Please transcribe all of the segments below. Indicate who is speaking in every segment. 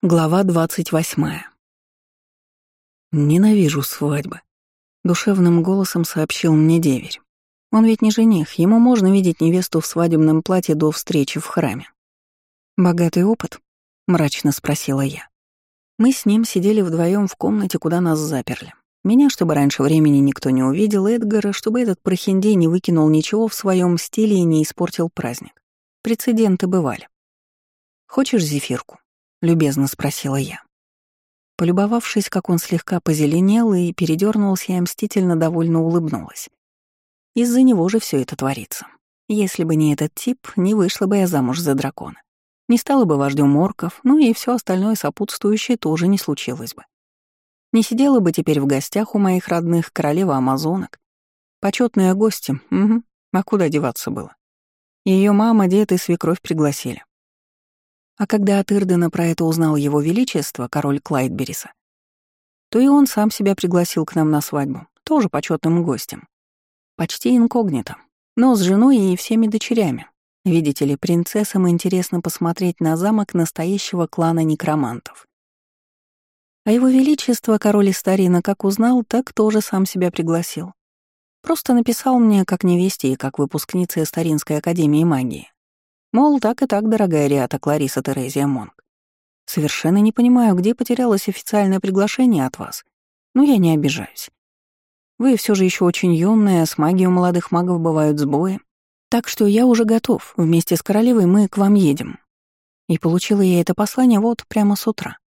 Speaker 1: Глава двадцать восьмая. «Ненавижу свадьбы», — душевным голосом сообщил мне деверь. Он ведь не жених, ему можно видеть невесту в свадебном платье до встречи в храме. «Богатый опыт?» — мрачно спросила я. Мы с ним сидели вдвоем в комнате, куда нас заперли. Меня, чтобы раньше времени никто не увидел, Эдгара, чтобы этот прохиндей не выкинул ничего в своем стиле и не испортил праздник. Прецеденты бывали. «Хочешь зефирку?» — любезно спросила я. Полюбовавшись, как он слегка позеленел и передернулся, я мстительно довольно улыбнулась. Из-за него же все это творится. Если бы не этот тип, не вышла бы я замуж за дракона. Не стала бы вождем орков, ну и все остальное сопутствующее тоже не случилось бы. Не сидела бы теперь в гостях у моих родных королева амазонок. Почетные гости, угу, а куда деваться было? Ее мама, дед и свекровь пригласили. А когда от Ирдена про это узнал его величество, король Клайдбериса, то и он сам себя пригласил к нам на свадьбу, тоже почетным гостем. Почти инкогнито, но с женой и всеми дочерями. Видите ли, принцессам интересно посмотреть на замок настоящего клана некромантов. А его величество, король Истарина, как узнал, так тоже сам себя пригласил. Просто написал мне как невесте и как выпускнице Старинской академии магии. Мол, так и так, дорогая Риата Клариса Терезия Монг. Совершенно не понимаю, где потерялось официальное приглашение от вас. Но я не обижаюсь. Вы все же еще очень юная, с магией у молодых магов бывают сбои. Так что я уже готов, вместе с королевой мы к вам едем. И получила я это послание вот прямо с утра.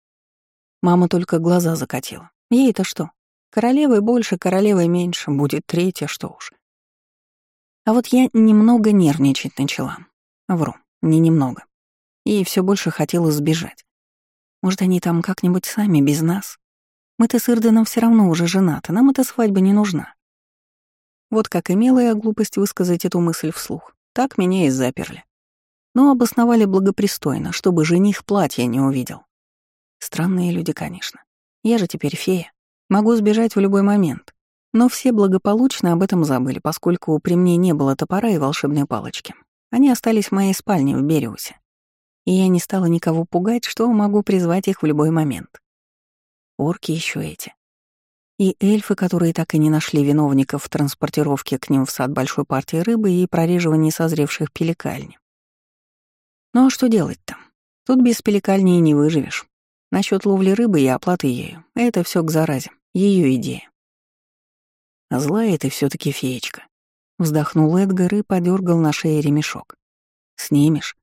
Speaker 1: Мама только глаза закатила. Ей-то что? Королевой больше, королевой меньше, будет третья, что уж. А вот я немного нервничать начала. Вру, не немного. И все больше хотела сбежать. Может, они там как-нибудь сами, без нас? Мы-то с Ирденом все равно уже женаты, нам эта свадьба не нужна. Вот как имела я глупость высказать эту мысль вслух. Так меня и заперли. Но обосновали благопристойно, чтобы жених платья не увидел. Странные люди, конечно. Я же теперь фея. Могу сбежать в любой момент. Но все благополучно об этом забыли, поскольку при мне не было топора и волшебной палочки. Они остались в моей спальне в Бериусе. И я не стала никого пугать, что могу призвать их в любой момент. Орки еще эти. И эльфы, которые так и не нашли виновников в транспортировке к ним в сад большой партии рыбы и прореживании созревших пеликальни. Ну а что делать-то? Тут без пеликальни и не выживешь. Насчет ловли рыбы и оплаты ею — это все к заразе, ее идея. Злая ты все таки феечка. Вздохнул Эдгар и подергал на шее ремешок. «Снимешь?»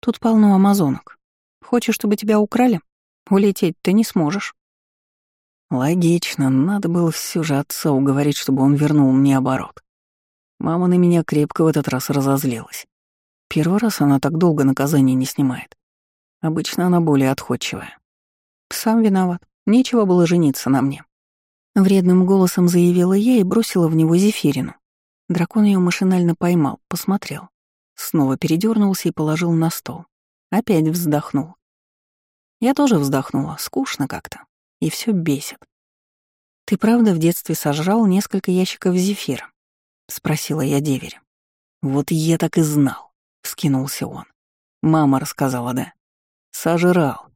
Speaker 1: «Тут полно амазонок. Хочешь, чтобы тебя украли? Улететь ты не сможешь». Логично, надо было все же отца уговорить, чтобы он вернул мне оборот. Мама на меня крепко в этот раз разозлилась. Первый раз она так долго наказание не снимает. Обычно она более отходчивая. Сам виноват. Нечего было жениться на мне. Вредным голосом заявила я и бросила в него зефирину. Дракон ее машинально поймал, посмотрел. Снова передернулся и положил на стол. Опять вздохнул. Я тоже вздохнула, скучно как-то. И все бесит. «Ты правда в детстве сожрал несколько ящиков зефира?» — спросила я деверя. «Вот я так и знал», — вскинулся он. «Мама рассказала, да?» «Сожрал.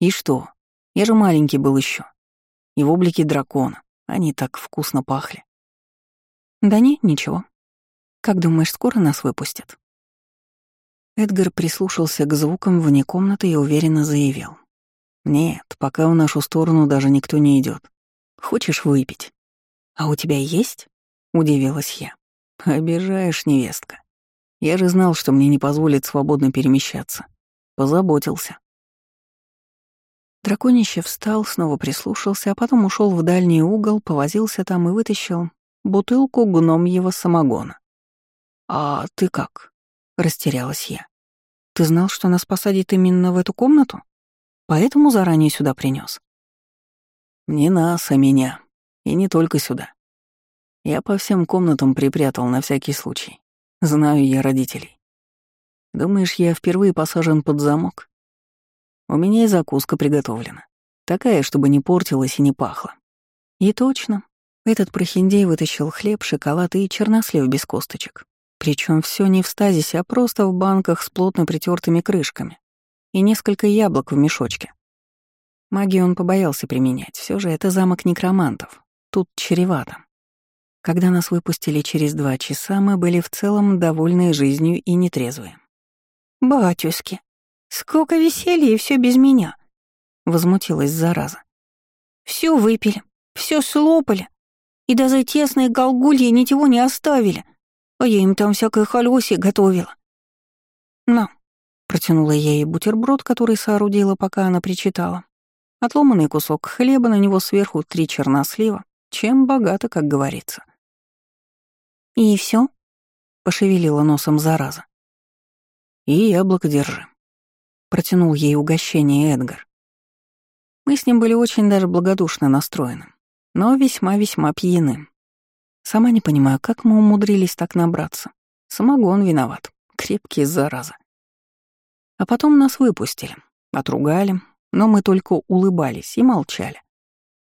Speaker 1: И что? Я же маленький был еще. И в облике дракона. Они так вкусно пахли. «Да нет, ничего. Как думаешь, скоро нас выпустят?» Эдгар прислушался к звукам вне комнаты и уверенно заявил. «Нет, пока в нашу сторону даже никто не идет. Хочешь выпить?» «А у тебя есть?» — удивилась я. «Обижаешь, невестка. Я же знал, что мне не позволит свободно перемещаться. Позаботился». Драконище встал, снова прислушался, а потом ушел в дальний угол, повозился там и вытащил бутылку гномьего самогона. «А ты как?» — растерялась я. «Ты знал, что нас посадят именно в эту комнату? Поэтому заранее сюда принес. «Не нас, а меня. И не только сюда. Я по всем комнатам припрятал на всякий случай. Знаю я родителей. Думаешь, я впервые посажен под замок? У меня и закуска приготовлена. Такая, чтобы не портилась и не пахла. И точно, этот прохиндей вытащил хлеб, шоколад и чернослив без косточек. Причем все не в стазисе, а просто в банках с плотно притертыми крышками. и несколько яблок в мешочке. Магию он побоялся применять, все же это замок некромантов. Тут чревато. Когда нас выпустили через два часа, мы были в целом довольны жизнью и нетрезвые.
Speaker 2: «Батюшки, сколько веселья и все без меня!» — возмутилась зараза. Все выпили, все слопали, и даже тесные голгульи ничего не оставили, а я им там всякое холёсе готовила. «На», — протянула я ей бутерброд, который соорудила, пока она причитала. Отломанный кусок хлеба, на него сверху три чернослива, чем богато, как говорится. «И все? пошевелила носом зараза. «И яблоко держи», — протянул ей угощение Эдгар. Мы с ним были очень даже благодушно настроены, но весьма-весьма пьяны. Сама не понимаю, как мы умудрились так набраться. Самогон виноват, крепкий зараза. А потом нас выпустили, отругали, но мы только улыбались и молчали.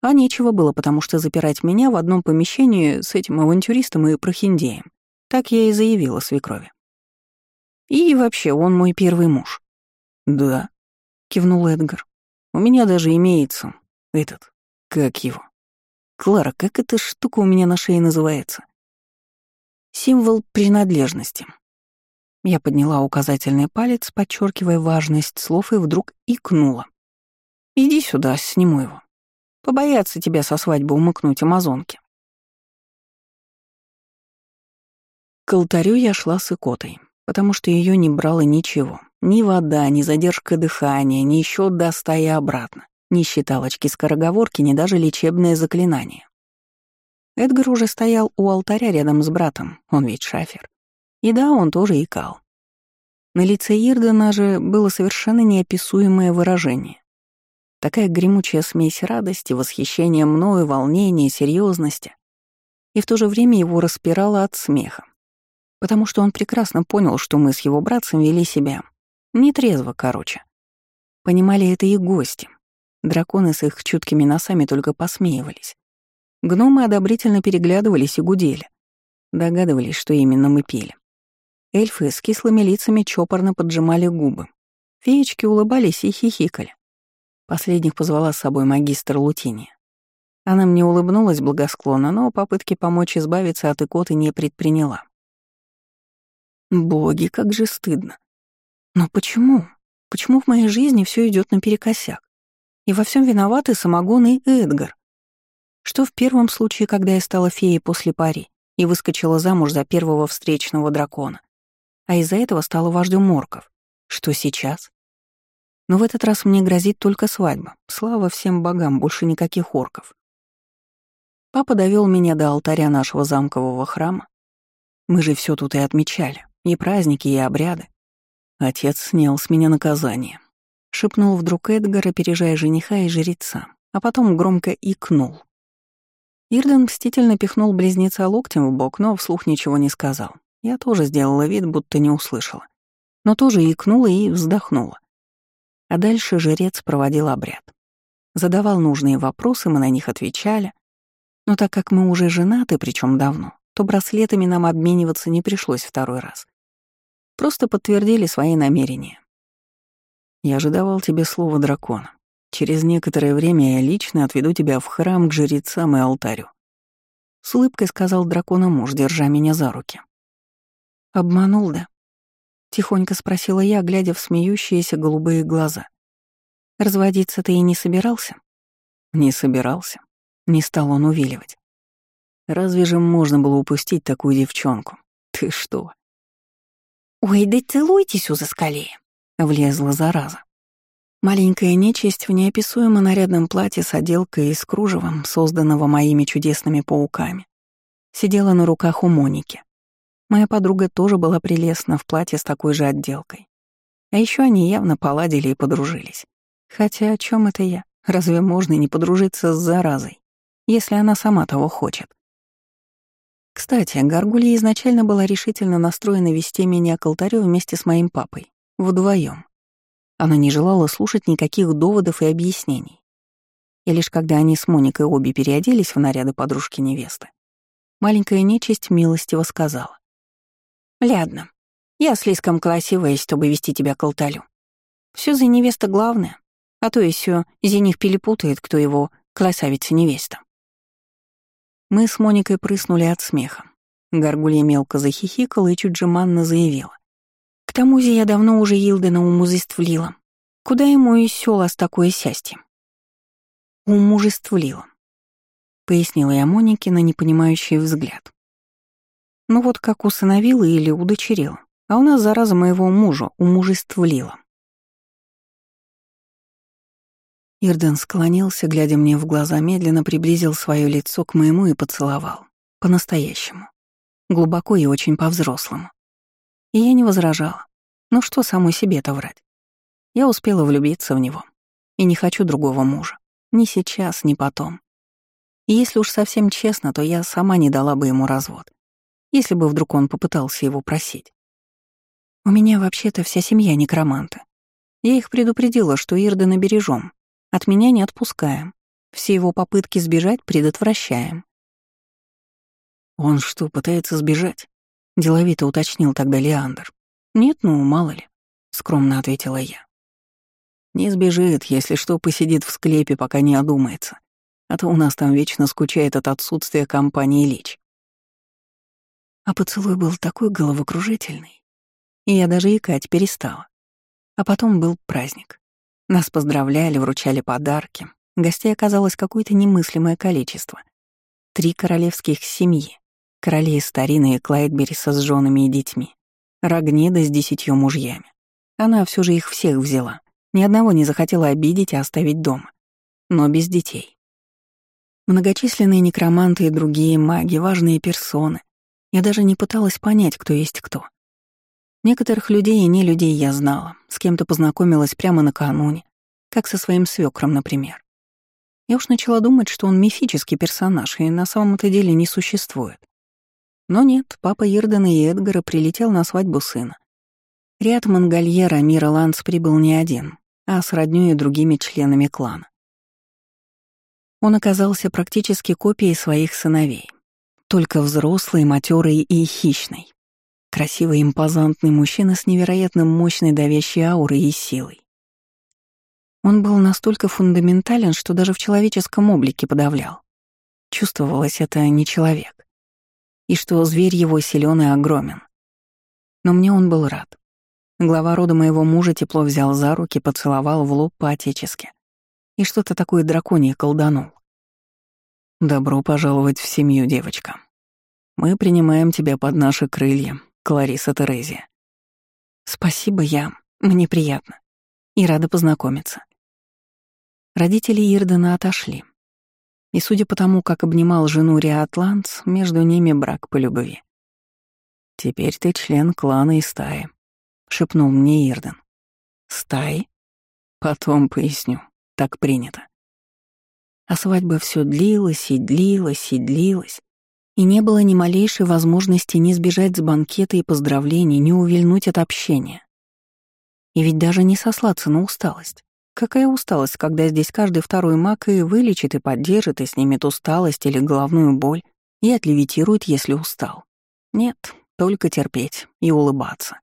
Speaker 2: А нечего было, потому что запирать меня в одном помещении с этим авантюристом и прохиндеем. Так я и заявила свекрови. И вообще, он мой первый муж. «Да», — кивнул Эдгар. «У меня даже имеется этот, как его. Клара, как эта штука у меня на шее называется?» «Символ принадлежности», я подняла указательный палец, подчеркивая важность слов, и вдруг икнула. «Иди сюда, сниму его. Побоятся тебя со свадьбы умыкнуть амазонки». К алтарю я шла с икотой, потому что ее не брало ничего. Ни вода, ни задержка дыхания, ни счет до ста и обратно, ни считалочки-скороговорки, ни даже лечебное заклинание. Эдгар уже стоял у алтаря рядом с братом, он ведь шафер. И да, он тоже икал. На лице Ирдена же было совершенно неописуемое выражение. Такая гремучая смесь радости, восхищения мною, волнения, серьезности. И в то же время его распирало от смеха. Потому что он прекрасно понял, что мы с его братцем вели себя. Нетрезво, короче. Понимали это и гости. Драконы с их чуткими носами только посмеивались. Гномы одобрительно переглядывались и гудели. Догадывались, что именно мы пили. Эльфы с кислыми лицами чопорно поджимали губы. Феечки улыбались и хихикали. Последних позвала с собой магистр Лутиния. Она мне улыбнулась благосклонно, но попытки помочь избавиться от икоты не предприняла. Боги, как же стыдно. Но почему? Почему в моей жизни все идет наперекосяк? И во всем виноваты самогон и Эдгар. Что в первом случае, когда я стала феей после пари и выскочила замуж за первого встречного дракона? а из-за этого стала вождем морков. Что сейчас? Но в этот раз мне грозит только свадьба. Слава всем богам, больше никаких орков. Папа довел меня до алтаря нашего замкового храма. Мы же все тут и отмечали, и праздники, и обряды. Отец снял с меня наказание. Шепнул вдруг Эдгар, опережая жениха и жреца, а потом громко икнул. Ирден мстительно пихнул близнеца локтем в бок, но вслух ничего не сказал. Я тоже сделала вид, будто не услышала. Но тоже икнула и вздохнула. А дальше жрец проводил обряд. Задавал нужные вопросы, мы на них отвечали. Но так как мы уже женаты, причем давно, то браслетами нам обмениваться не пришлось второй раз. Просто подтвердили свои намерения. Я давал тебе слово дракона. Через некоторое время я лично отведу тебя в храм к жрецам и алтарю. С улыбкой сказал дракона муж, держа меня за руки. «Обманул, да?» — тихонько спросила я, глядя в смеющиеся голубые глаза. «Разводиться ты и не собирался?» «Не собирался», — не стал он увиливать. «Разве же можно было упустить такую девчонку? Ты что?» «Ой, да целуйтесь у заскалея!» — влезла зараза.
Speaker 1: Маленькая нечисть в неописуемо нарядном платье с отделкой из кружевом, созданного моими чудесными пауками, сидела на руках у Моники. Моя подруга тоже была прелестна в платье с такой же отделкой. А еще они явно поладили и подружились. Хотя о чем это я? Разве можно не подружиться с заразой, если она сама того хочет? Кстати, Гаргулья изначально была решительно настроена вести меня к алтарю вместе с моим папой, вдвоем. Она не желала слушать никаких доводов и объяснений. И лишь когда они с Моникой обе переоделись в наряды подружки-невесты, маленькая нечисть милостиво сказала.
Speaker 2: Ладно, я слишком красивая, чтобы вести тебя к алтарю. Все за невеста главное, а то еще за них перепутает, кто его красавица-невеста. Мы с Моникой прыснули от смеха. Горгулья мелко захихикала и чуть же манно заявила. Тому же я давно уже Илдена умужествлила. Куда ему и села с такое счастье? Умужествлила. Пояснила я Монике на непонимающий взгляд. Ну вот как усыновила или удочерила, а у нас зараза моего мужа умужествлила. Ирден склонился, глядя мне в глаза, медленно приблизил свое лицо к моему и поцеловал. По-настоящему. Глубоко и очень по-взрослому. И я не возражала. Ну что самой себе-то врать? Я успела влюбиться в него. И не хочу другого мужа. Ни сейчас, ни потом. И если уж совсем честно, то я сама не дала бы ему развод. Если бы вдруг он попытался его просить. У меня вообще-то вся семья некроманты. Я их предупредила, что Ирда бережем, от меня не отпускаем. Все его попытки сбежать предотвращаем. «Он что, пытается сбежать?» — деловито уточнил тогда Леандр. «Нет, ну, мало ли», — скромно ответила я. «Не сбежит, если что, посидит в склепе, пока не одумается. А то у нас там вечно скучает от отсутствия компании Лич». А поцелуй был такой головокружительный. И я даже икать перестала. А потом был праздник. Нас поздравляли, вручали подарки. Гостей оказалось какое-то немыслимое количество. Три королевских семьи. Короли старины и Клайдберриса с женами и детьми. Рогнеда с десятью мужьями. Она все же их всех взяла. Ни одного не захотела обидеть и оставить дома. Но без детей. Многочисленные некроманты и другие маги, важные персоны. Я даже не пыталась понять, кто есть кто. Некоторых людей и не людей я знала, с кем-то познакомилась прямо накануне, как со своим свекром, например. Я уж начала думать, что он мифический персонаж и на самом-то деле не существует. Но нет, папа Ирдена и Эдгара прилетел на свадьбу сына. Ряд Монгольера Мира Ланс прибыл не один, а с роднёй и другими членами клана. Он оказался практически копией своих сыновей, только взрослый, матерый и хищный. Красивый, импозантный мужчина с невероятно мощной давящей аурой и силой. Он был настолько фундаментален, что даже в человеческом облике подавлял. Чувствовалось, это не человек. И что зверь его силен и огромен. Но мне он был рад. Глава рода моего мужа тепло взял за руки, поцеловал в лоб по-отечески. И что-то такое драконье колданул. «Добро пожаловать в семью, девочка. Мы принимаем тебя под наши крылья, Клариса Терезия. Спасибо, я. Мне приятно. И рада познакомиться. Родители Ирдена отошли. И судя по тому, как обнимал жену Риатланц, между ними брак по любви. «Теперь ты член клана и стаи», — шепнул мне Ирден. «Стаи?» «Потом поясню. Так принято». А свадьба все длилась и длилась и длилась, и не было ни малейшей возможности не сбежать с банкета и поздравлений, не увильнуть от общения. И ведь даже не сослаться на усталость. Какая усталость, когда здесь каждый второй маг и вылечит, и поддержит, и снимет усталость или головную боль, и отлевитирует, если устал. Нет, только терпеть и улыбаться.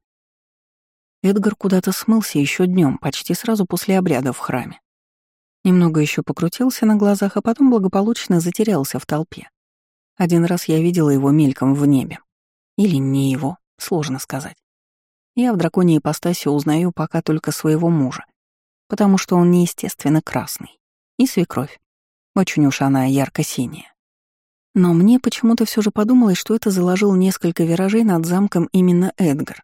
Speaker 2: Эдгар куда-то смылся еще днем, почти сразу после обряда в храме. Немного еще покрутился на глазах, а потом благополучно затерялся в толпе. Один раз я видела его мельком в небе. Или не его, сложно сказать. Я в драконьей ипостаси узнаю пока только своего мужа, потому что он неестественно красный. И свекровь. Очень уж она ярко-синяя. Но мне почему-то все же подумалось, что это заложил несколько виражей над замком именно Эдгар,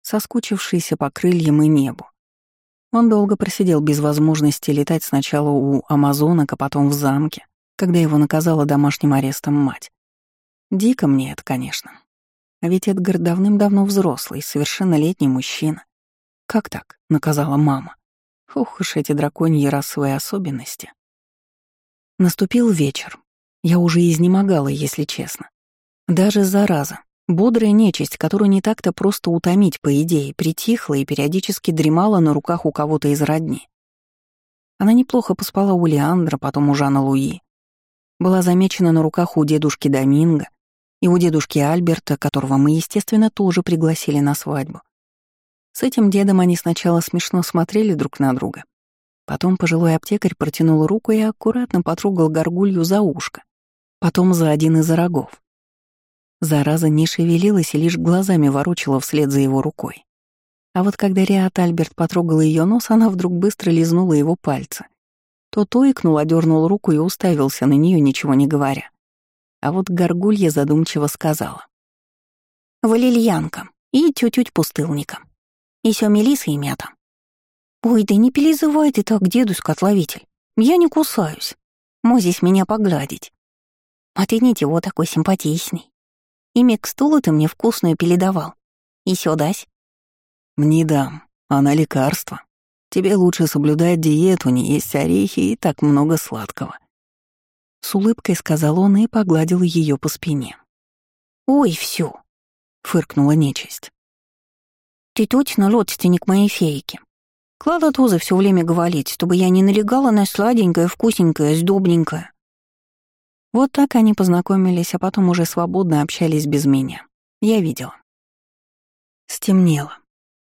Speaker 2: соскучившийся по крыльям и небу. Он долго просидел без возможности летать сначала у амазонок, а потом в замке, когда его наказала домашним арестом мать. Дико мне это, конечно. А ведь Эдгар давным-давно взрослый, совершеннолетний мужчина. Как так? наказала мама. Ух уж эти драконьи расовые особенности. Наступил вечер. Я уже изнемогала, если честно. Даже зараза, бодрая нечисть, которую не так-то просто утомить, по идее, притихла и периодически дремала на руках у кого-то из родни. Она неплохо поспала у Леандра, потом у Жана Луи, была замечена на руках у дедушки Доминго и у дедушки Альберта, которого мы, естественно, тоже пригласили на свадьбу.
Speaker 1: С этим дедом они сначала смешно смотрели друг на друга. Потом пожилой аптекарь протянул руку и аккуратно потрогал горгулью за ушко, потом за один из рогов. Зараза не шевелилась и лишь глазами ворочала вслед за его рукой. А вот когда Риат Альберт потрогал ее нос, она вдруг быстро лизнула его пальцы. Тот ойкнул, одернул руку и уставился на нее, ничего не говоря. А вот горгулья задумчиво сказала. «Валильянка и тють-тють пустылника. И сё мелиса и мята. Ой, да не перелизывай ты так, дедушка-отловитель. Я не кусаюсь. Мозись меня погладить. А ты ничего такой симпатичный. И микстулу ты мне вкусную передавал. И сёдась. «Не дам. Она лекарство. Тебе лучше соблюдать диету, не есть орехи и так много сладкого». С улыбкой сказал он и погладил ее по спине. «Ой, всё!» — фыркнула нечисть. «Ты точно родственник моей фейки. Клада тоже все время говорит, чтобы я не налегала на сладенькое, вкусненькое, сдобненькое». Вот так они познакомились, а потом уже свободно общались без меня. Я видела. Стемнело.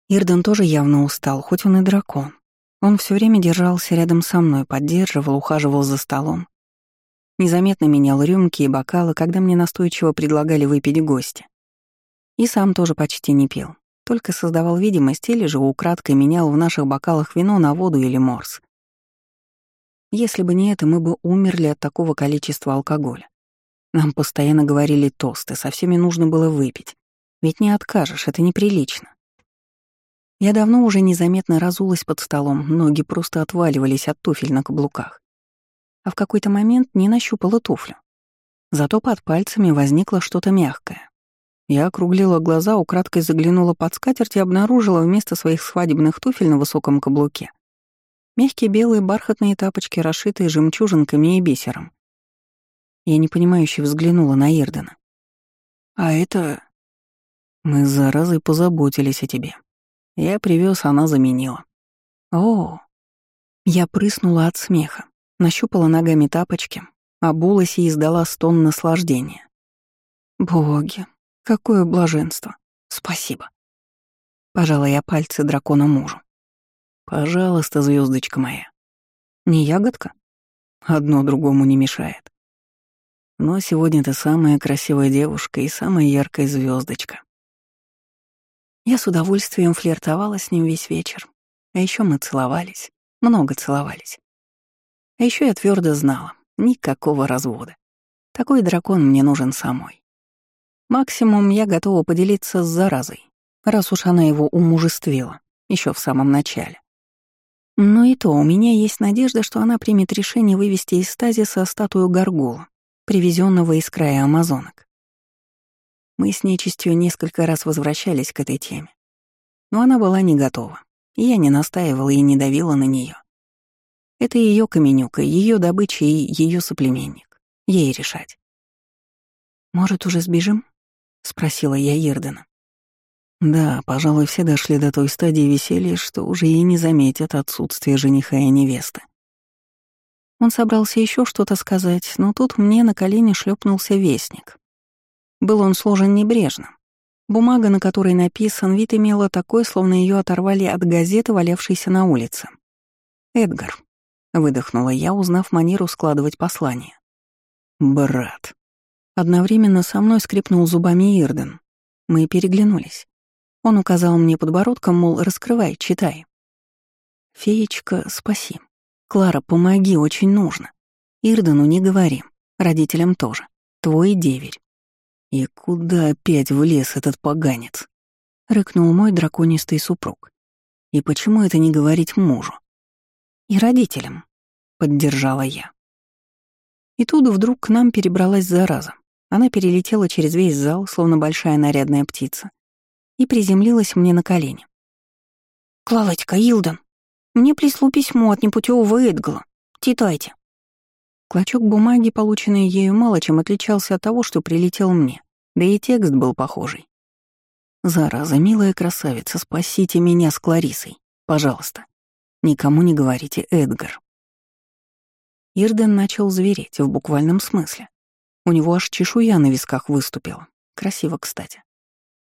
Speaker 1: Ирден тоже явно устал, хоть он и дракон. Он все время держался рядом со мной, поддерживал, ухаживал за столом. Незаметно менял рюмки и бокалы, когда мне настойчиво предлагали выпить гости. И сам тоже почти не пил, только создавал видимость или же украдкой менял в наших бокалах вино на воду или морс. Если бы не это, мы бы умерли от такого количества алкоголя. Нам постоянно говорили тосты, со всеми нужно было выпить. Ведь не откажешь, это неприлично. Я давно уже незаметно разулась под столом, ноги просто отваливались от туфель на каблуках. А в какой-то момент не нащупала туфлю. Зато под пальцами возникло что-то мягкое. Я округлила глаза, украдкой заглянула под скатерть и обнаружила вместо своих свадебных туфель на высоком каблуке мягкие белые бархатные тапочки, расшитые жемчужинками и бисером. Я непонимающе взглянула на Ирдена. «А это...» «Мы с заразой позаботились о тебе», я привез, она заменила. О, я прыснула от смеха, нащупала ногами тапочки, обулась и издала стон наслаждения. Боги, какое блаженство. Спасибо. Пожала я пальцы дракона мужу. Пожалуйста, звездочка моя. Не ягодка? Одно другому не мешает. Но сегодня ты самая красивая девушка и самая яркая звездочка. Я с удовольствием флиртовала с ним весь вечер. А еще мы целовались, много целовались. А еще я твердо знала, никакого развода. Такой дракон мне нужен самой. Максимум я готова поделиться с заразой, раз уж она его умужествила, еще в самом начале. Но и то у меня есть надежда, что она примет решение вывести из стазиса статую Гаргула, привезенного из края амазонок. Мы с нечистью несколько раз возвращались к этой теме. Но она была не готова, и я не настаивала и не давила на нее. Это ее каменюка, ее добыча и ее соплеменник. Ей решать. «Может, уже сбежим?» — спросила я Ирдена. Да, пожалуй, все дошли до той стадии веселья, что уже и не заметят отсутствие жениха и невесты. Он собрался еще что-то сказать, но тут мне на колени шлепнулся вестник. Был он сложен небрежно. Бумага, на которой написан, вид имела такой, словно ее оторвали от газеты, валявшейся на улице. «Эдгар», — выдохнула я, узнав манеру складывать послание. «Брат». Одновременно со мной скрипнул зубами Ирден. Мы переглянулись. Он указал мне подбородком, мол, раскрывай, читай. «Феечка, спаси. Клара, помоги, очень нужно. Ирдену не говори, родителям тоже. Твой деверь. «И куда опять влез этот поганец?» — рыкнул мой драконистый супруг. «И почему это не говорить мужу?» «И родителям», — поддержала я. И тут вдруг к нам перебралась зараза. Она перелетела через весь зал, словно большая нарядная птица, и приземлилась мне на колени. «Клавочка, Илден, мне прислу письмо от непутевого Эдгала. Читайте». Клочок бумаги, полученный ею, мало чем отличался от того, что прилетел мне, да и текст был похожий. «Зараза, милая красавица, спасите меня с Кларисой, пожалуйста. Никому не говорите, Эдгар». Ирден начал звереть в буквальном смысле. У него аж чешуя на висках выступила. Красиво, кстати.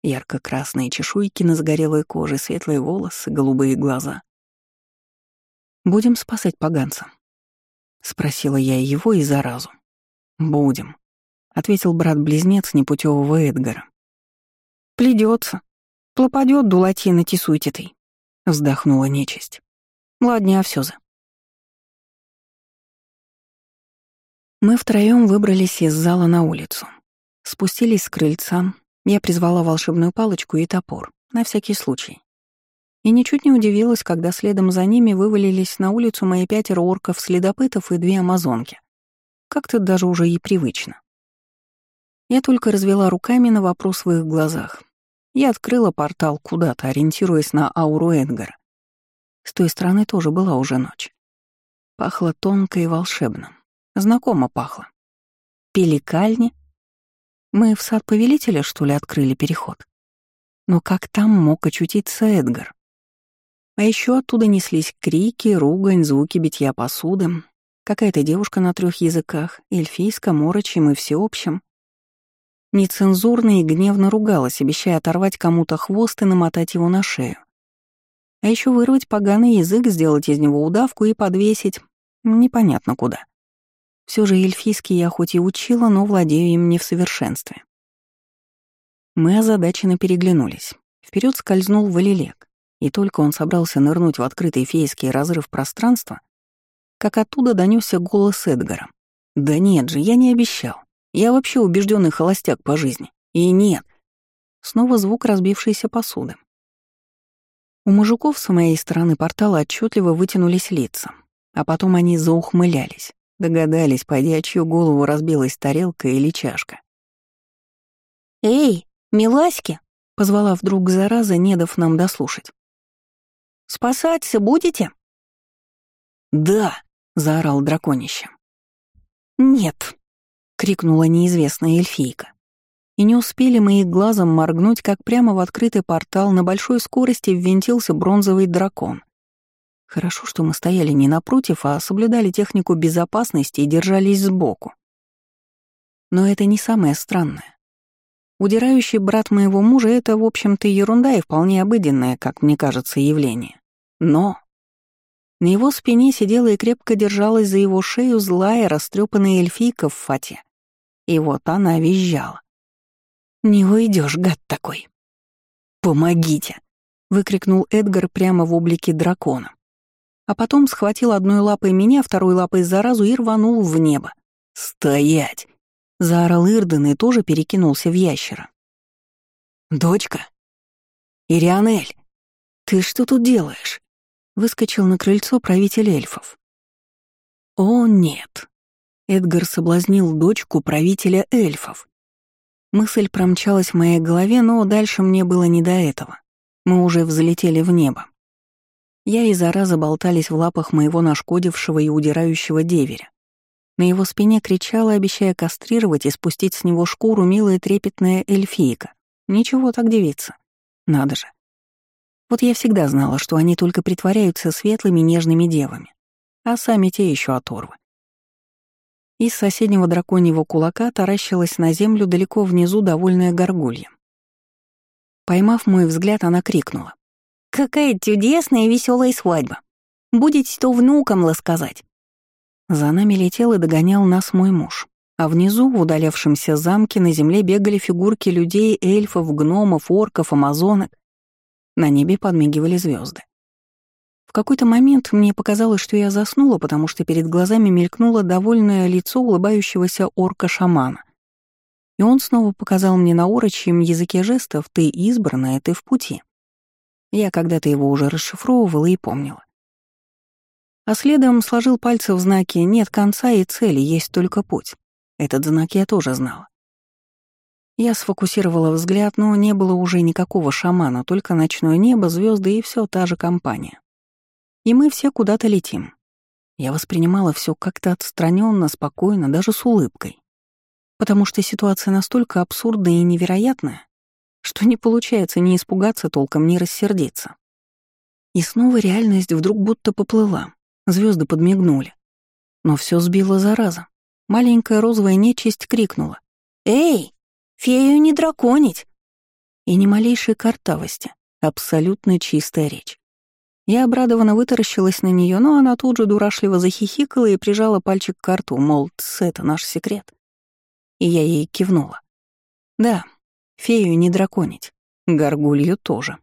Speaker 1: Ярко-красные чешуйки на загорелой коже, светлые волосы, голубые глаза. «Будем спасать поганца?» — спросила я его и заразу. «Будем», — ответил брат-близнец непутевого Эдгара.
Speaker 2: «Пледется. Плопадет дулатина тесуйте ты», — вздохнула нечисть. «Ладня, все за». Мы втроем выбрались из зала на улицу. Спустились с крыльца, я призвала волшебную палочку и топор, на всякий случай. И ничуть не удивилась, когда следом за ними вывалились на улицу мои пятеро орков-следопытов и две амазонки. Как-то даже уже и привычно. Я только развела руками на вопрос в их глазах. Я открыла портал куда-то, ориентируясь на ауру Эдгара. С той стороны тоже была уже ночь. Пахло тонко и волшебно. Знакомо пахло. Пеликальни? Мы в сад повелителя, что ли, открыли переход? Но как там мог очутиться Эдгар? А еще оттуда неслись крики, ругань, звуки битья посуды. Какая-то девушка на трех языках, эльфийском, орочем и всеобщем. Нецензурно и гневно ругалась, обещая оторвать кому-то хвост и намотать его на шею. А еще вырвать поганый язык, сделать из него удавку и подвесить непонятно куда. Все же эльфийский я хоть и учила, но владею им не в совершенстве. Мы озадаченно переглянулись. Вперед скользнул Валилек, и только он собрался нырнуть в открытый фейский разрыв пространства, как оттуда донесся голос Эдгара. «Да нет же, я не обещал. Я вообще убежденный холостяк по жизни. И нет». Снова звук разбившейся посуды. У мужиков с моей стороны портала отчетливо вытянулись лица, а потом они заухмылялись. Догадались, пойдя, чью голову разбилась тарелка или чашка. «Эй, миласьки!» — позвала вдруг зараза, не дав нам дослушать. «Спасаться будете?»
Speaker 1: «Да!» — заорал драконище.
Speaker 2: «Нет!» — крикнула неизвестная эльфийка. И не успели мы их глазом моргнуть, как прямо в открытый портал на большой скорости ввинтился бронзовый дракон. Хорошо, что мы стояли не напротив, а соблюдали технику безопасности и держались сбоку. Но это не самое странное. Удирающий брат моего мужа — это, в общем-то, ерунда и вполне обыденное, как мне кажется, явление. Но на его спине сидела и крепко держалась за его шею злая, растрепанная эльфийка в фате. И вот она визжала. «Не уйдешь, гад такой!» «Помогите!» — выкрикнул Эдгар прямо в облике дракона а потом схватил одной лапой меня, второй лапой заразу и рванул в небо. «Стоять!» — заорал Ирден и тоже перекинулся в ящера. «Дочка? Ирианель, ты что тут делаешь?» — выскочил на крыльцо правитель эльфов. «О, нет!» — Эдгар соблазнил дочку правителя эльфов. Мысль промчалась в моей голове, но дальше мне было не до этого. Мы уже взлетели в небо. Я и зараза болтались в лапах моего нашкодившего и удирающего деверя. На его спине кричала, обещая кастрировать и спустить с него шкуру милая трепетная эльфийка. Ничего так девица. Надо же. Вот я всегда знала, что они только притворяются светлыми нежными девами, а сами те еще оторвы. Из соседнего драконьего кулака таращилась на землю далеко внизу довольная горгулья. Поймав мой взгляд, она крикнула. Какая чудесная и веселая свадьба. Будете то внукам ласказать. За нами летел и догонял нас мой муж. А внизу, в удалявшемся замке, на земле бегали фигурки людей, эльфов, гномов, орков, амазонок. На небе подмигивали звезды. В какой-то момент мне показалось, что я заснула, потому что перед глазами мелькнуло довольное лицо улыбающегося орка-шамана. И он снова показал мне на орочьем языке жестов «ты избранная, ты в пути». Я когда-то его уже расшифровывала и помнила. А следом сложил пальцы в знаке «нет конца и цели, есть только путь». Этот знак я тоже знала. Я сфокусировала взгляд, но не было уже никакого шамана, только ночное небо, звезды и все та же компания. И мы все куда-то летим. Я воспринимала все как-то отстраненно, спокойно, даже с улыбкой. Потому что ситуация настолько абсурдная и невероятная, что не получается ни испугаться толком, ни рассердиться. И снова реальность вдруг будто поплыла, звезды подмигнули. Но все сбило зараза. Маленькая розовая нечисть крикнула. «Эй, фею не драконить!»
Speaker 1: И ни малейшей картавости, абсолютно чистая речь. Я обрадованно вытаращилась на нее, но она тут же дурашливо захихикала и прижала пальчик к рту, мол, это наш секрет. И я ей кивнула. Да, фею не драконить, горгулью тоже.